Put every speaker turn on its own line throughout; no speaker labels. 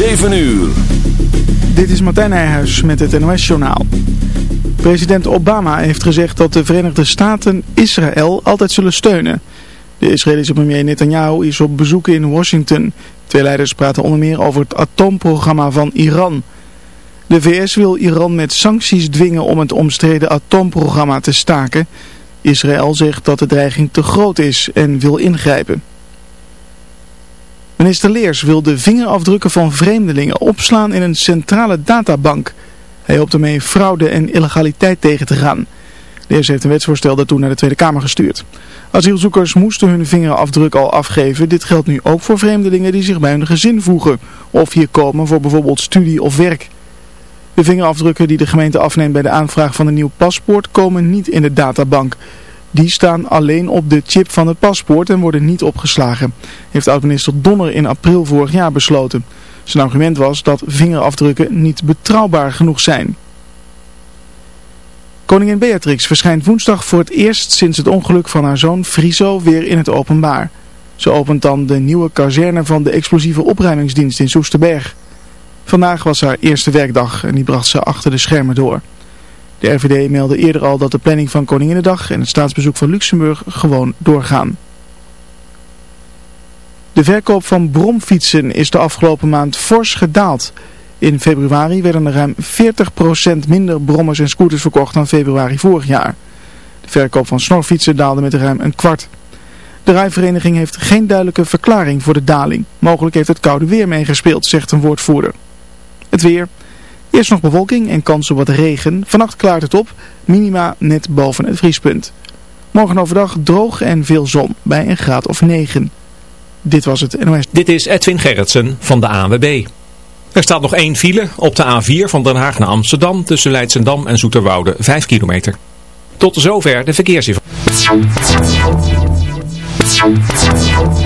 7 uur.
Dit is Martijn Nijhuis met het NOS-journaal. President Obama heeft gezegd dat de Verenigde Staten Israël altijd zullen steunen. De Israëlische premier Netanyahu is op bezoek in Washington. Twee leiders praten onder meer over het atoomprogramma van Iran. De VS wil Iran met sancties dwingen om het omstreden atoomprogramma te staken. Israël zegt dat de dreiging te groot is en wil ingrijpen. Minister Leers wil de vingerafdrukken van vreemdelingen opslaan in een centrale databank. Hij hoopt ermee fraude en illegaliteit tegen te gaan. Leers heeft een wetsvoorstel daartoe naar de Tweede Kamer gestuurd. Asielzoekers moesten hun vingerafdruk al afgeven. Dit geldt nu ook voor vreemdelingen die zich bij hun gezin voegen. Of hier komen voor bijvoorbeeld studie of werk. De vingerafdrukken die de gemeente afneemt bij de aanvraag van een nieuw paspoort komen niet in de databank. Die staan alleen op de chip van het paspoort en worden niet opgeslagen, heeft oud-minister Donner in april vorig jaar besloten. Zijn argument was dat vingerafdrukken niet betrouwbaar genoeg zijn. Koningin Beatrix verschijnt woensdag voor het eerst sinds het ongeluk van haar zoon Friso weer in het openbaar. Ze opent dan de nieuwe kazerne van de explosieve opruimingsdienst in Soesterberg. Vandaag was haar eerste werkdag en die bracht ze achter de schermen door. De RVD meldde eerder al dat de planning van Koninginnedag en het staatsbezoek van Luxemburg gewoon doorgaan. De verkoop van bromfietsen is de afgelopen maand fors gedaald. In februari werden er ruim 40% minder brommers en scooters verkocht dan februari vorig jaar. De verkoop van snorfietsen daalde met ruim een kwart. De rijvereniging heeft geen duidelijke verklaring voor de daling. Mogelijk heeft het koude weer meegespeeld, zegt een woordvoerder. Het weer... Eerst nog bewolking en kans op wat regen. Vannacht klaart het op, minima net boven het vriespunt. Morgen overdag droog en veel zon, bij een graad of 9. Dit was het NOS.
Dit is Edwin Gerritsen van de ANWB. Er staat nog één file op de A4 van Den Haag naar Amsterdam tussen Leidsendam en Zoeterwoude, 5 kilometer. Tot zover de verkeersinformatie.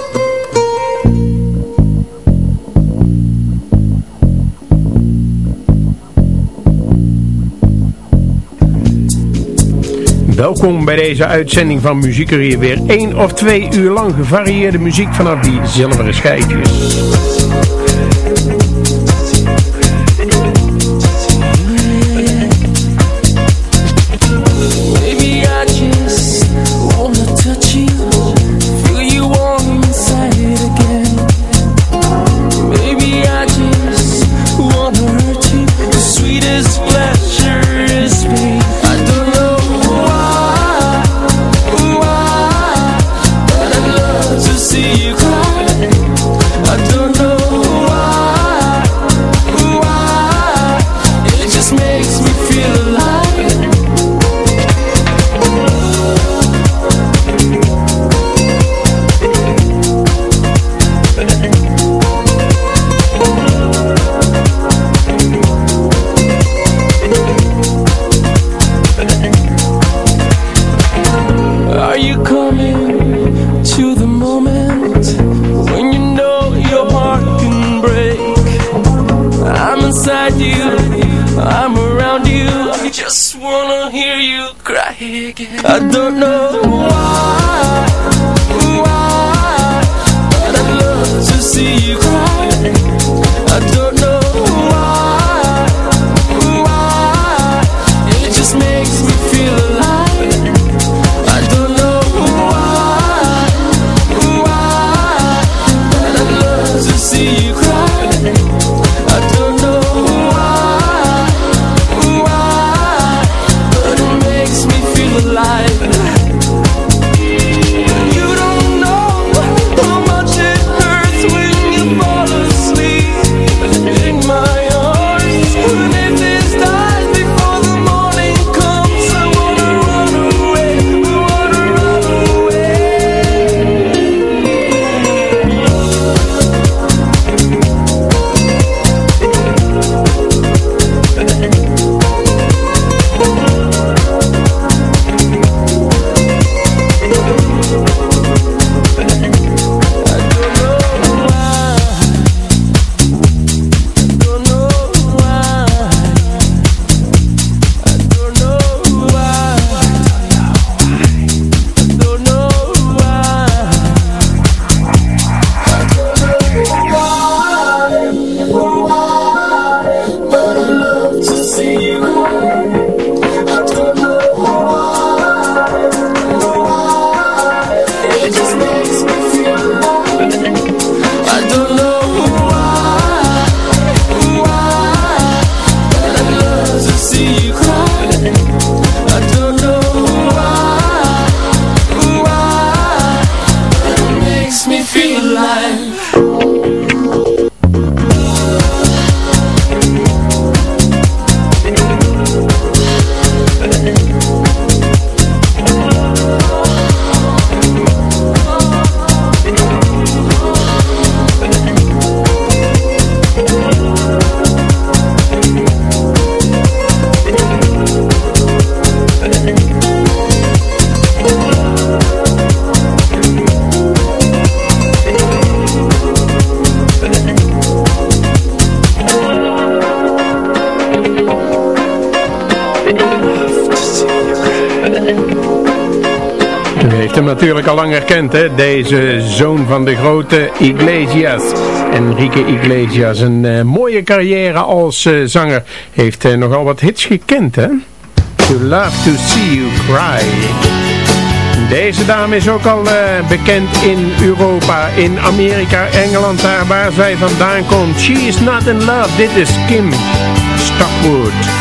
Welkom bij deze uitzending van Muziekerier. Weer één of twee uur lang gevarieerde muziek vanaf die zilveren schijfjes.
you, I'm around you. I just wanna hear you cry again. I don't know why.
Natuurlijk al lang herkend, hè? Deze zoon van de grote Iglesias. Enrique Iglesias, een uh, mooie carrière als uh, zanger. Heeft uh, nogal wat hits gekend, hè? To love to see you cry. Deze dame is ook al bekend in Europa, in Amerika, Engeland, daar waar zij vandaan komt. She is not in love. Dit is Kim Stockwood.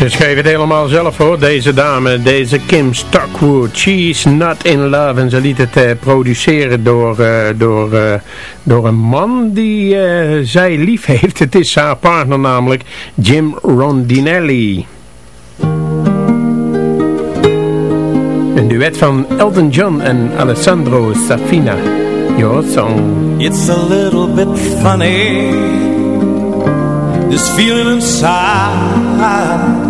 Ze schreef het helemaal zelf hoor, deze dame, deze Kim Stockwood. She's not in love. En ze liet het uh, produceren door, uh, door, uh, door een man die zij lief heeft. Het is haar partner namelijk, Jim Rondinelli. Een duet van Elton John en Alessandro Safina. Your song.
It's a little bit funny This feeling inside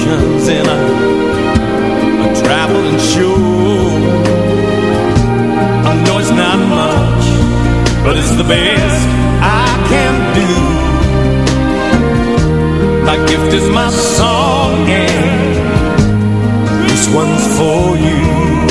potions in a, a traveling show. I know it's not much, but it's the best I can do. My gift is my song, and this one's for you.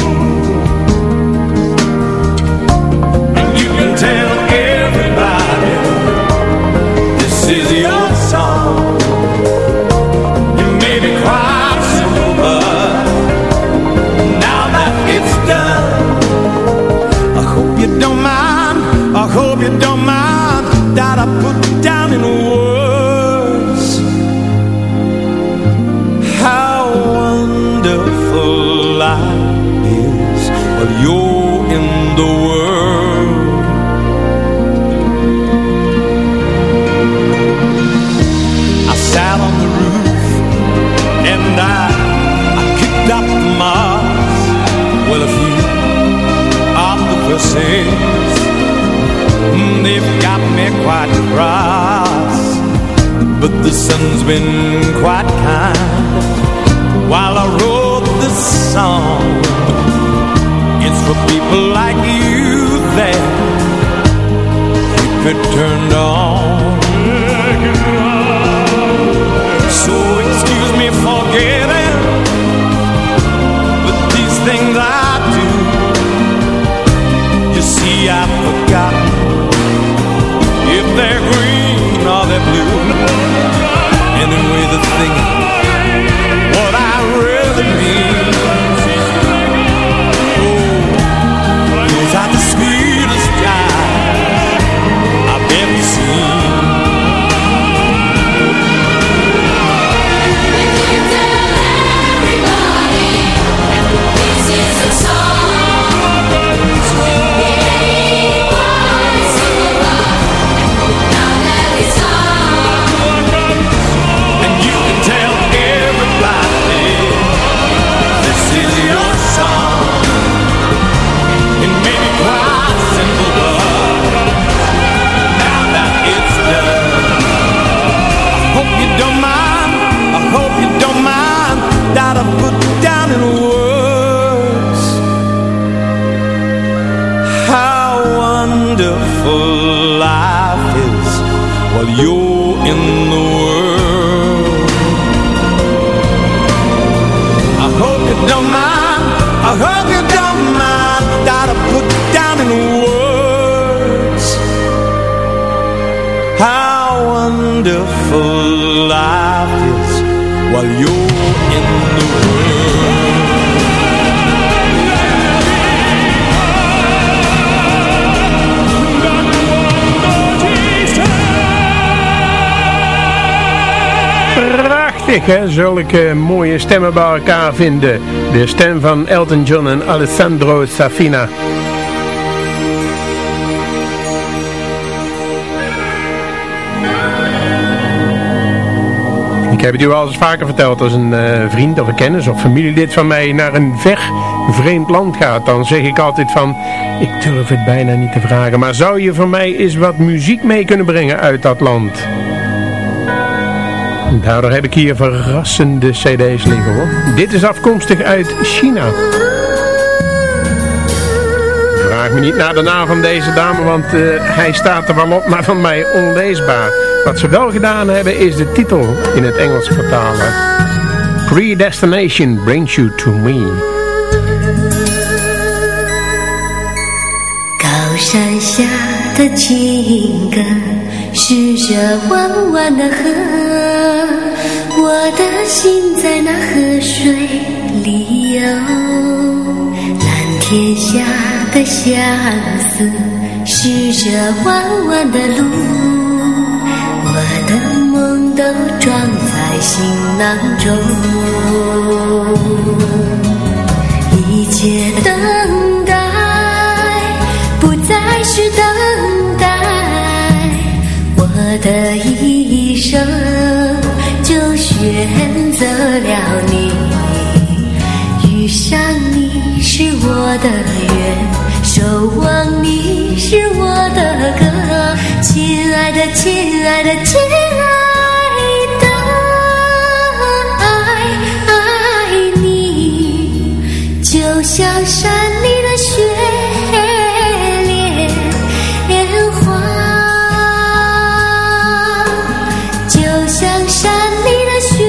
But the sun's been quite kind while I wrote this song. It's for people like you that keep it turned on.
Prachtig hè, zulke mooie stemmen bij elkaar vinden. De stem van Elton John en Alessandro Safina. Ik heb het u al eens vaker verteld, als een eh, vriend of een kennis of familielid van mij naar een ver vreemd land gaat, dan zeg ik altijd van, ik durf het bijna niet te vragen, maar zou je voor mij eens wat muziek mee kunnen brengen uit dat land? Daardoor heb ik hier verrassende cd's liggen hoor. Dit is afkomstig uit China. Vraag me niet naar de naam van deze dame, want eh, hij staat er wel op, maar van mij onleesbaar. Wat ze wel gedaan hebben is de titel in het Engels vertalen. Predestination brings you to me.
高山下的情歌， 是这弯弯的河，我的心在那河水里游。蓝天下的相思，是这弯弯的路，我的梦都装在行囊中。一切等我的一生就选择了你。遇上你是我的缘守望你是我的歌。亲爱的亲爱的亲爱的爱爱你。就像山里的雪山里的雪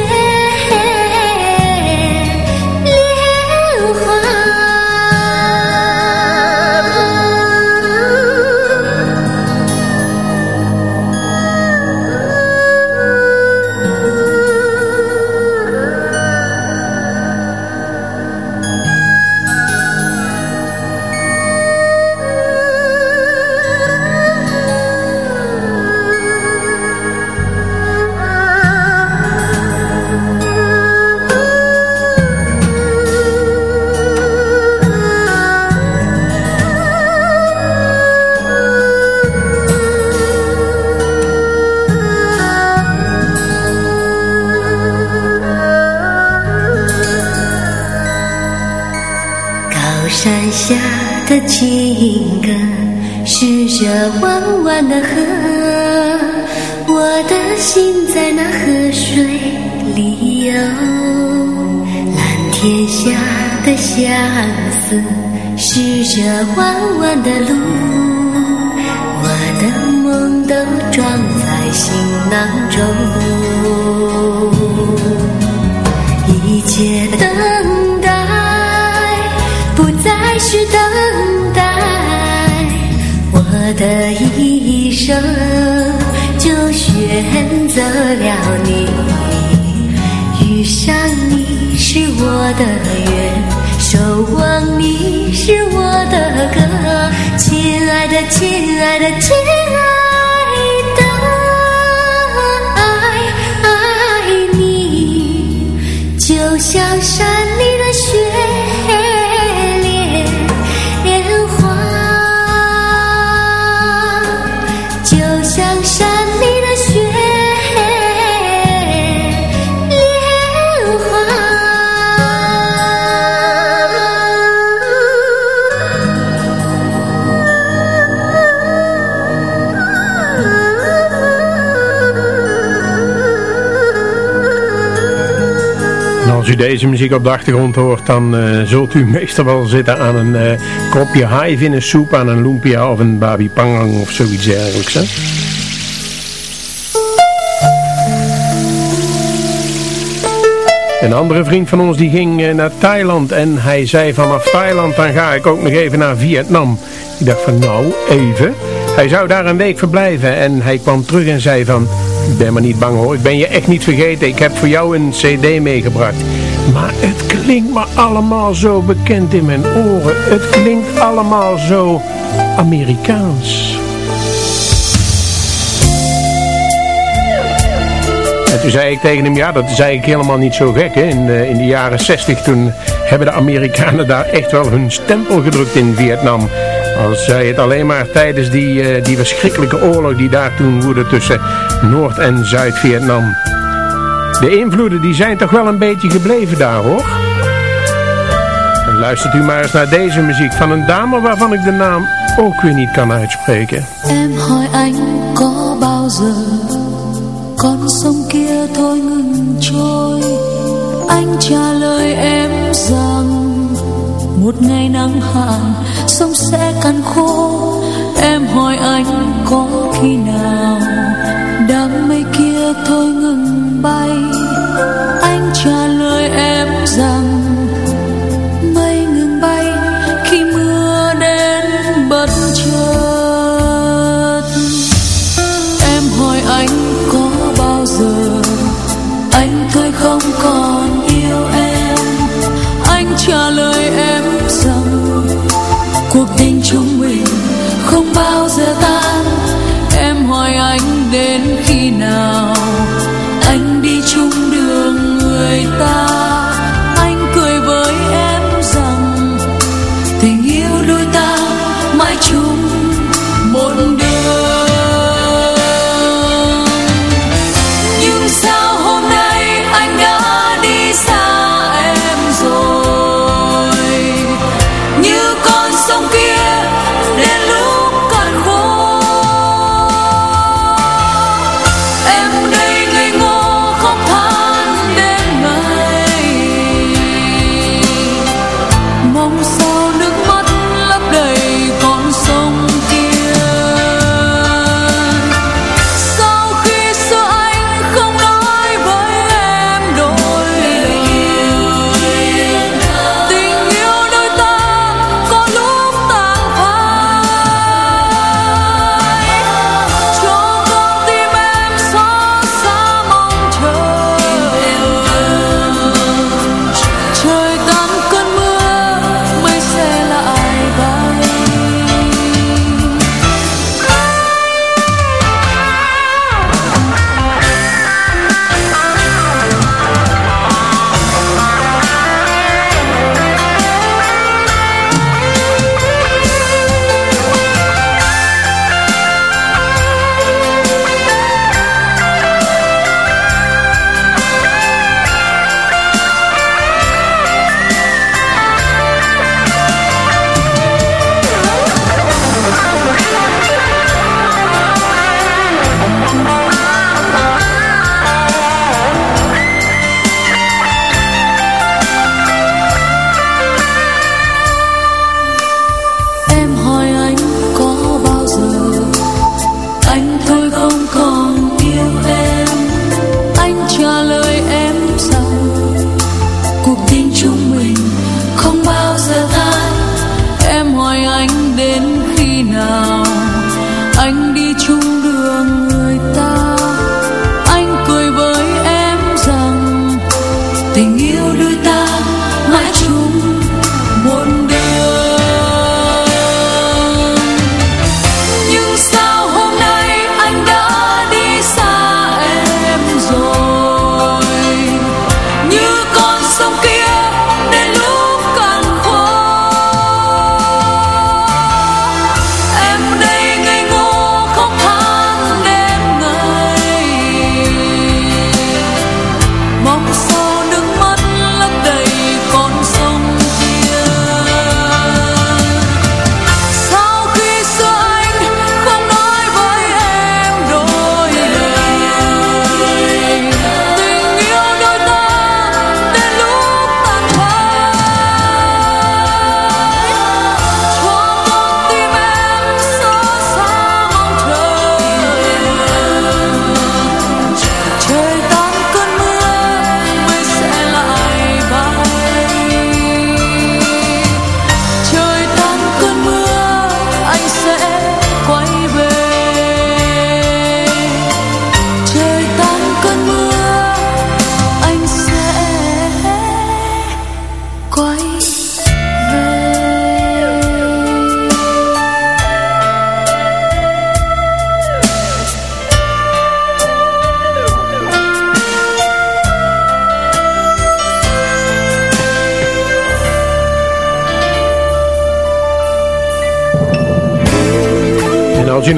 相思，是这弯弯的路，我的梦都装在行囊中。一切等待不再是等待，我的一生就选择了你。遇上你是我的，守望你是我的歌，亲爱的，亲爱的，亲爱的，爱爱你，就像山
deze muziek op de achtergrond hoort, dan eh, zult u meestal wel zitten aan een eh, kopje haaivinnensoep, aan een lumpia of een babi pangang of zoiets dergelijks. Hè? Een andere vriend van ons die ging eh, naar Thailand en hij zei vanaf Thailand dan ga ik ook nog even naar Vietnam. Ik dacht van nou, even. Hij zou daar een week verblijven en hij kwam terug en zei van, ik ben maar niet bang hoor, ik ben je echt niet vergeten. Ik heb voor jou een cd meegebracht. Maar het klinkt me allemaal zo bekend in mijn oren. Het klinkt allemaal zo Amerikaans. En toen zei ik tegen hem, ja dat is eigenlijk helemaal niet zo gek. Hè? In, de, in de jaren 60 toen hebben de Amerikanen daar echt wel hun stempel gedrukt in Vietnam. Als zij het alleen maar tijdens die, eh, die verschrikkelijke oorlog die daar toen woedde tussen Noord- en Zuid-Vietnam. De invloeden die zijn toch wel een beetje gebleven daar hoor. En luistert u maar eens naar deze muziek van een dame waarvan ik de naam ook weer niet kan uitspreken.
Em hỏi anh có bao giờ con sông kia thôi ngừng trôi Anh trả lời em rằng một ngày nắng hạn sông sẽ cạn khô Em hỏi anh có khi nào Anh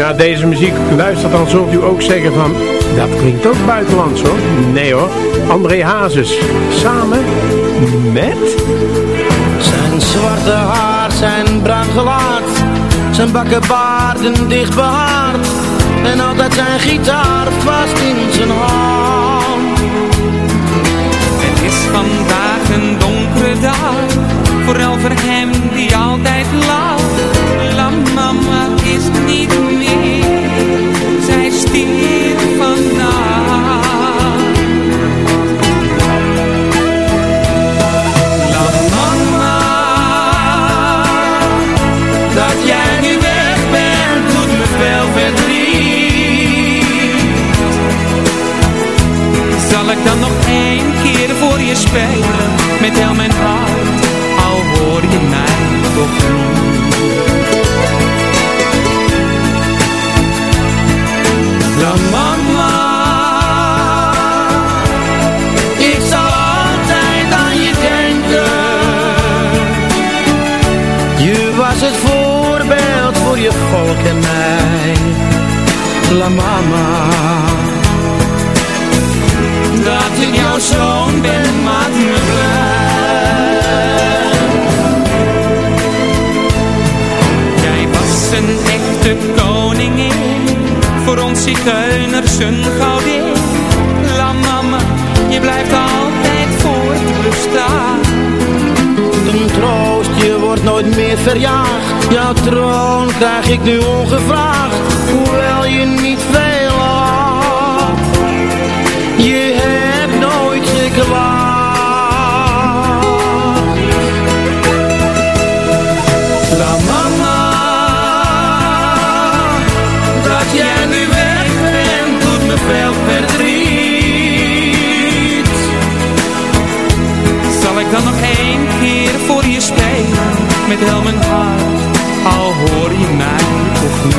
naar deze muziek luistert, dan zult u ook zeggen van... Dat klinkt ook buitenlands hoor. Nee hoor. André Hazes. Samen met...
Zijn zwarte haar, zijn bruin gelaat Zijn bakkenbaarden dicht behaard En altijd zijn gitaar vast in zijn hand
Het is vandaag een donkere dag, vooral voor hem spelen Met heel mijn hart. Al hoor je mij toch niet La mama Ik zal altijd aan je denken.
Je was het voorbeeld voor je volk en mij. La mama
Dat ik jouw zoon ben maakt me blij. Jij was een echte koningin Voor ons zigeuners een goudin La mama, je blijft altijd voortbestaan
Een troost, je wordt nooit meer verjaagd. Jouw troon krijg ik nu ongevraagd. Hoewel je niet veel
met heel mijn hart, al hoor je mij toch niet.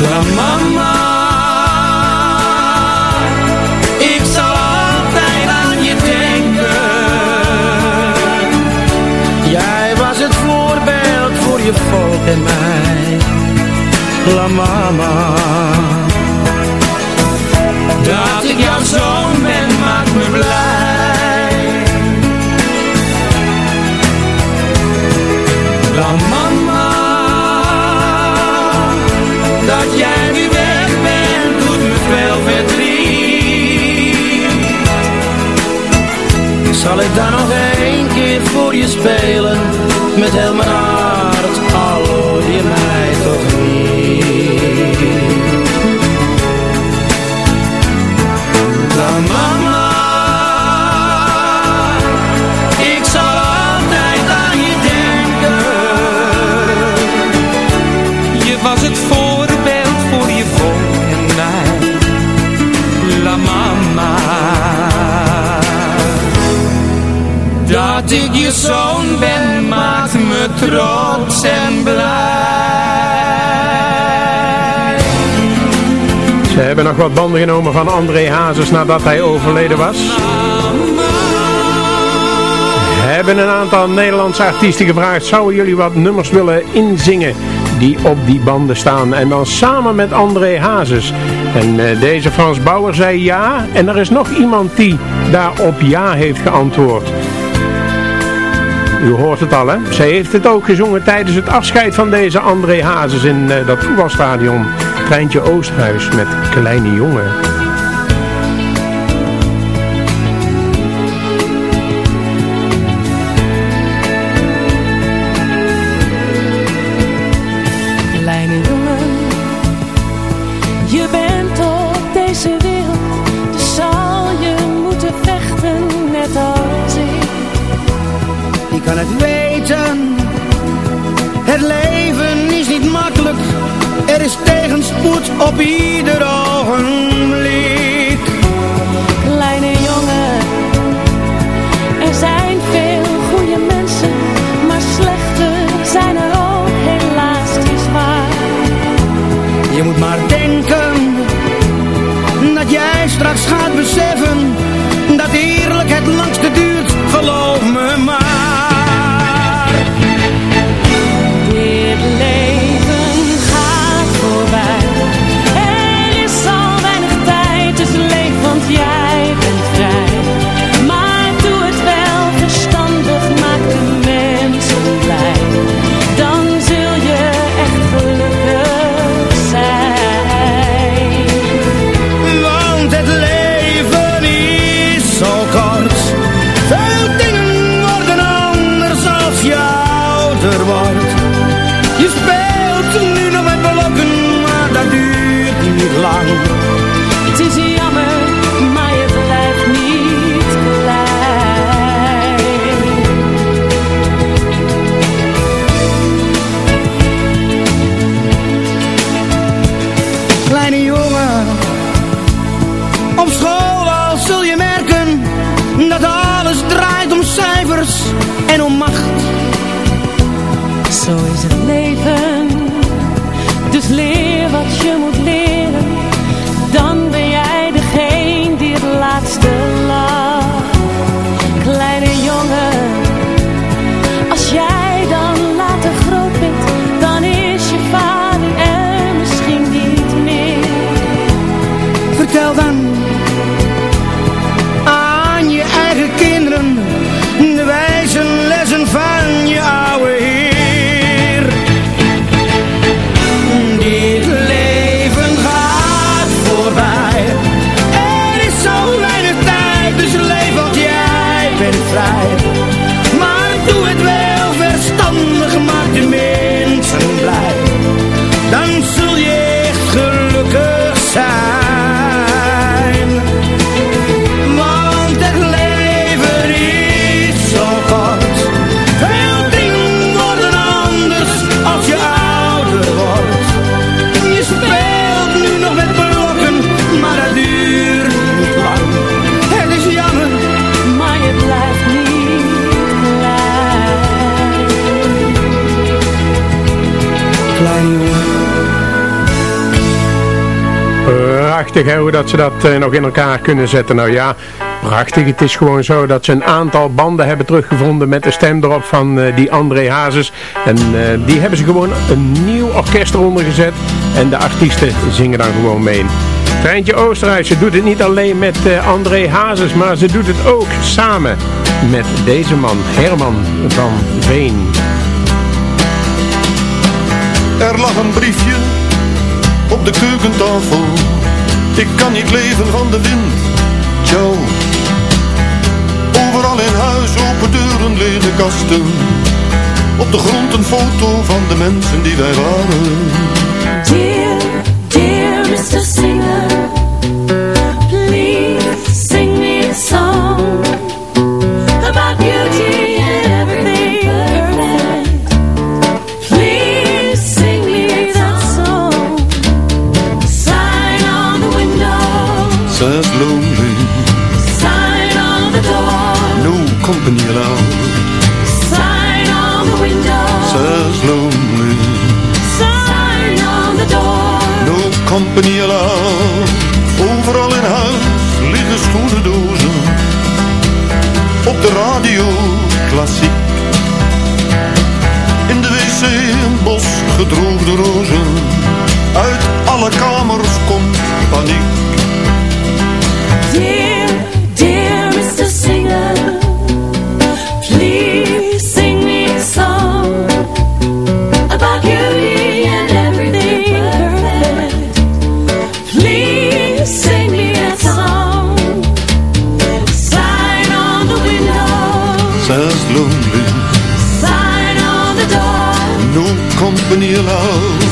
La mama, ik zal altijd aan je denken.
Jij was het voorbeeld voor je volk en mij La mama
Mama, dat jij nu weg bent, doet me veel verdriet.
Zal ik dan nog één keer voor je spelen Met heel mijn hart, al je mij
hebben nog wat banden genomen van André Hazes nadat hij overleden was. Hebben een aantal Nederlandse artiesten gevraagd, zouden jullie wat nummers willen inzingen die op die banden staan? En dan samen met André Hazes. En eh, deze Frans Bauer zei ja, en er is nog iemand die daarop ja heeft geantwoord. U hoort het al, hè? Zij heeft het ook gezongen tijdens het afscheid van deze André Hazes in eh, dat voetbalstadion. Treintje Oosthuis met
Kleine Jongen.
Hoe dat ze dat eh, nog in elkaar kunnen zetten. Nou ja, prachtig. Het is gewoon zo dat ze een aantal banden hebben teruggevonden met de stem erop van eh, die André Hazes. En eh, die hebben ze gewoon een nieuw orkest eronder gezet. En de artiesten zingen dan gewoon mee. Treintje Oosterhuis, ze doet het niet alleen met André Hazes, maar ze doet het ook samen met deze man, Herman van Veen.
Er lag een briefje op de keukentafel. Ik kan niet leven van de wind. Ciao. Overal in huis open deuren, lege kasten. Op de grond een foto van de mensen die wij waren.
Dear, dear Mr.
allowed. Overal in huis liggen schoenendozen. Op de radio klassiek. In de wc een bos gedroogde rozen. Uit alle kamers komt paniek.
vanilla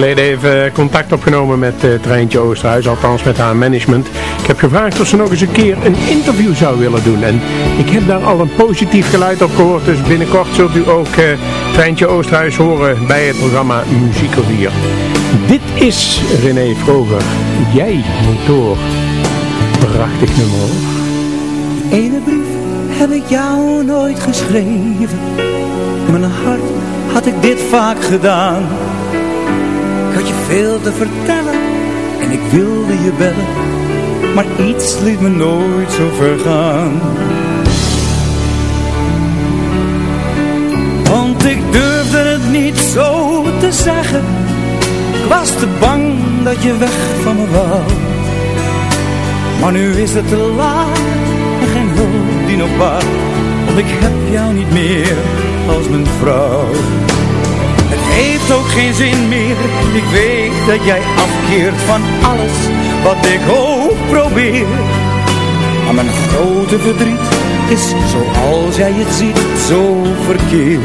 geleden even contact opgenomen met uh, Treintje Oosterhuis, althans met haar management. Ik heb gevraagd of ze nog eens een keer een interview zou willen doen. En ik heb daar al een positief geluid op gehoord. Dus binnenkort zult u ook uh, Treintje Oosterhuis horen bij het programma Muziekelvier. Dit is René Vroger. Jij moet. Prachtig nummer hoor.
Ene brief heb ik jou nooit geschreven. Mijn hart had ik dit vaak gedaan. Ik had je veel te vertellen en ik wilde je bellen. Maar iets liet me nooit zo ver gaan. Want ik durfde het niet zo te zeggen. Ik was te bang dat je weg van me wou. Maar nu is het te laat en geen hulp die nog baat. Want ik heb jou niet meer als mijn vrouw. Heeft ook geen zin meer. Ik weet dat jij afkeert van alles wat ik ook probeer. Maar mijn grote verdriet is zoals jij het ziet, zo verkeerd.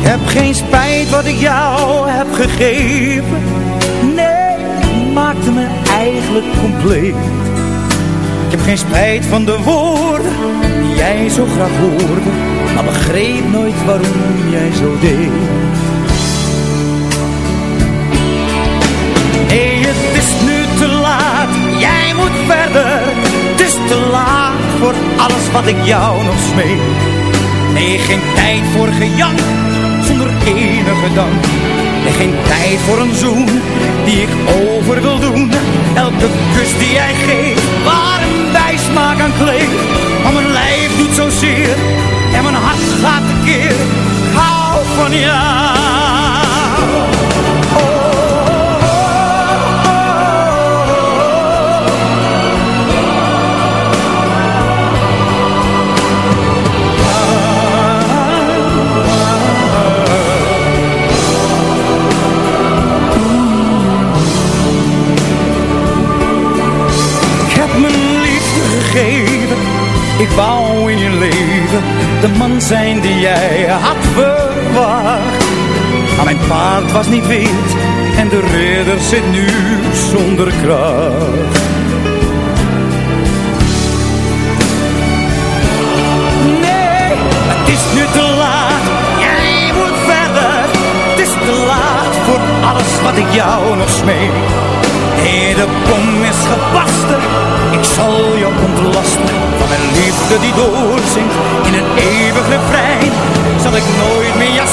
Ik heb geen spijt wat ik jou heb gegeven. Nee, het maakte me eigenlijk compleet. Ik heb geen spijt van de woorden die jij zo graag hoorde. Maar begreep nooit waarom jij zo deed. Nee, het is nu te laat. Jij moet verder. Het is te laat voor alles wat ik jou nog smeek. Nee, geen tijd voor gejank zonder enige dank. En geen tijd voor een zoen die ik over wil doen. Elke kus die jij geeft, waar een bijsmaak aan kleeft. Maar mijn lijf doet zo zeer en mijn hart gaat tekeer. Hou van jou.
Ik wou in je leven de man zijn die jij had verwacht. Maar mijn paard was niet wit en de ridder zit nu zonder kracht. Nee, het is nu te laat, jij moet verder. Het is te laat voor alles wat ik jou nog smeek. Nee, de bom is gebarsten, ik zal je ontlasten. Liefde die doorzingt in een eeuwig refrein. Zal ik nooit meer jouw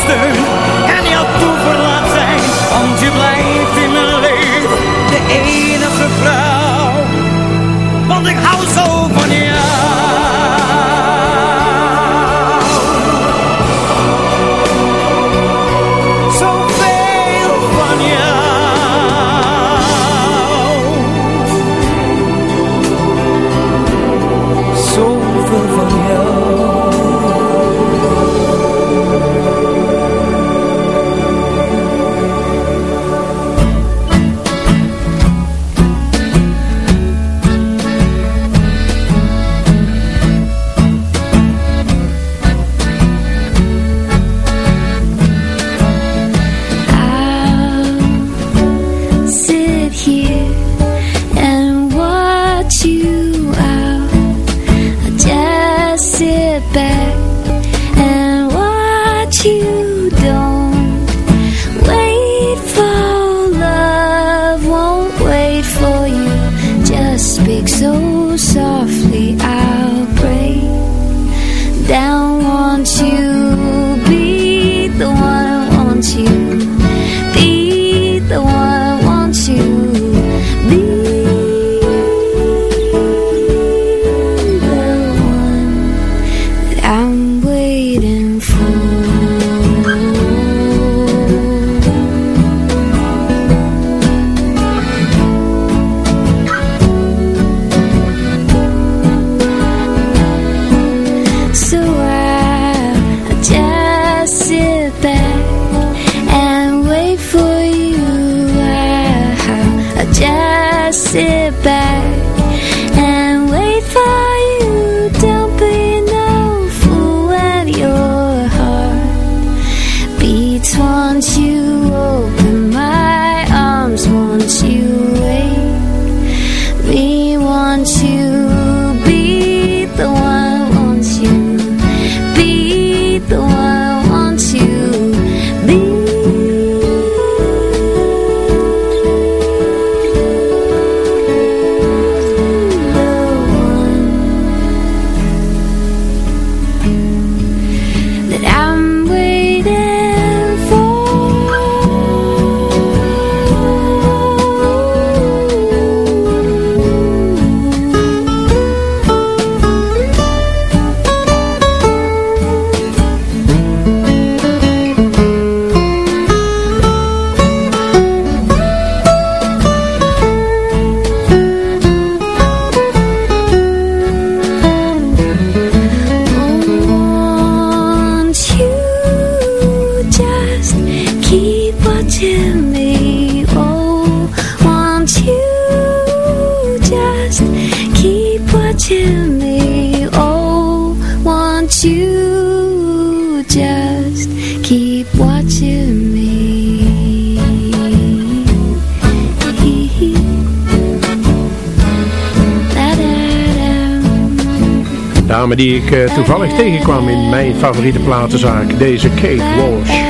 toevallig tegenkwam in mijn favoriete platenzaak. Deze Kate Walsh.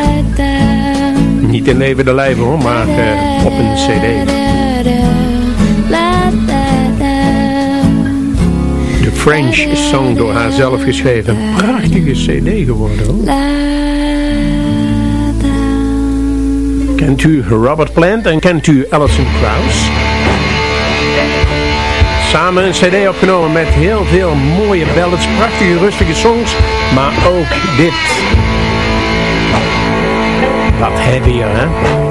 Niet in levende lijven hoor, maar eh, op een cd. De French Song door haar zelf geschreven. Een prachtige cd geworden hoor. Kent u Robert Plant en kent u Alison Krauss? Samen een cd opgenomen met heel veel mooie ballads, prachtige rustige songs, maar ook dit. Wat heavier hè?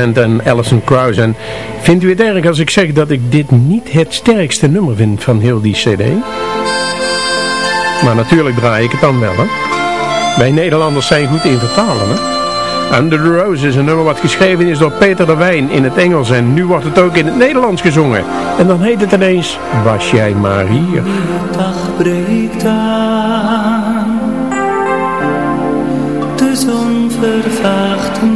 En Alison Krauss. En vindt u het erg als ik zeg dat ik dit niet het sterkste nummer vind van heel die cd? Maar natuurlijk draai ik het dan wel, hè. Wij Nederlanders zijn goed in vertalen, hè. Under the Roses, een nummer wat geschreven is door Peter de Wijn in het Engels. En nu wordt het ook in het Nederlands gezongen. En dan heet het ineens, was jij maar hier.
dag breekt aan. De zon vervaagt de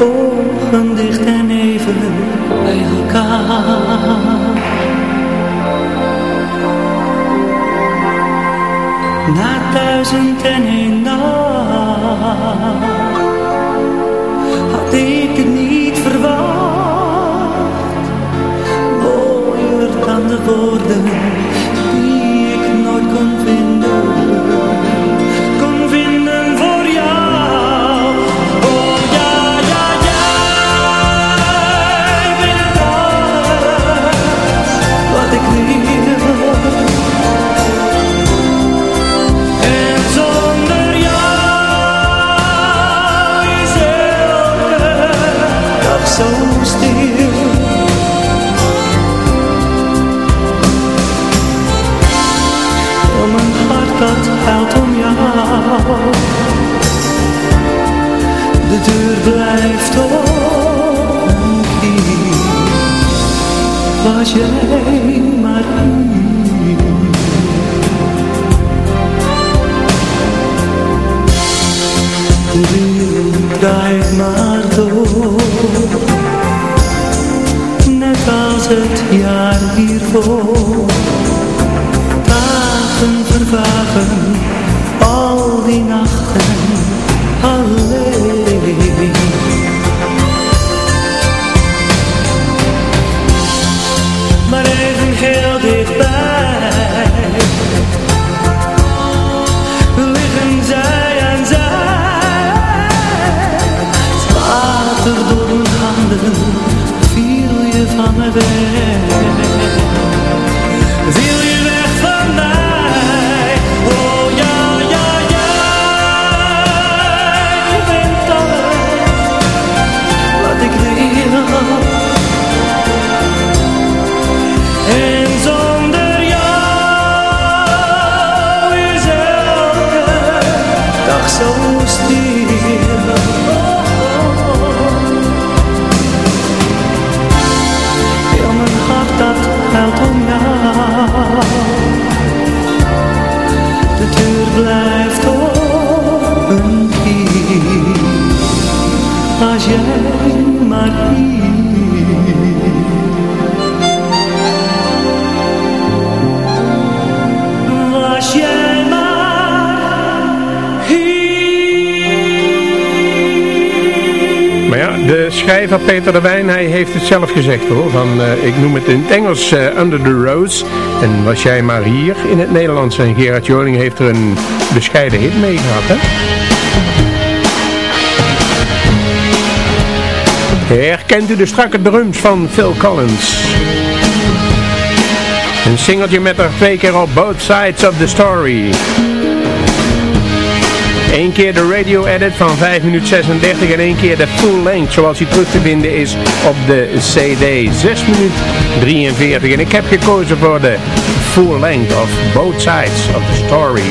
ogen dicht en even bij elkaar. Na duizend en een nacht had ik het niet verwacht. Mooier dan de woorden die ik nooit kon vinden. De deur blijft open. Was jij maar hier. De wereld draait maar door Net als het jaar hiervoor Dagen vervagen die nachten alleen Maar even heel dichtbij liggen zij aan zij. Het water door hun handen viel je van me weg.
Peter de Wijn, hij heeft het zelf gezegd hoor. Van, eh, ik noem het in het Engels eh, Under the Rose. En was jij maar hier in het Nederlands. En Gerard Joling heeft er een bescheiden hit mee gehad. Herkent u de strakke drums van Phil Collins. Een singeltje met er twee keer op Both Sides of the Story. Eén keer de radio edit van 5 minuten 36 en één keer de full length zoals hij terug te vinden is op de CD 6 minuten 43. En ik heb gekozen voor de full length of both sides of the story.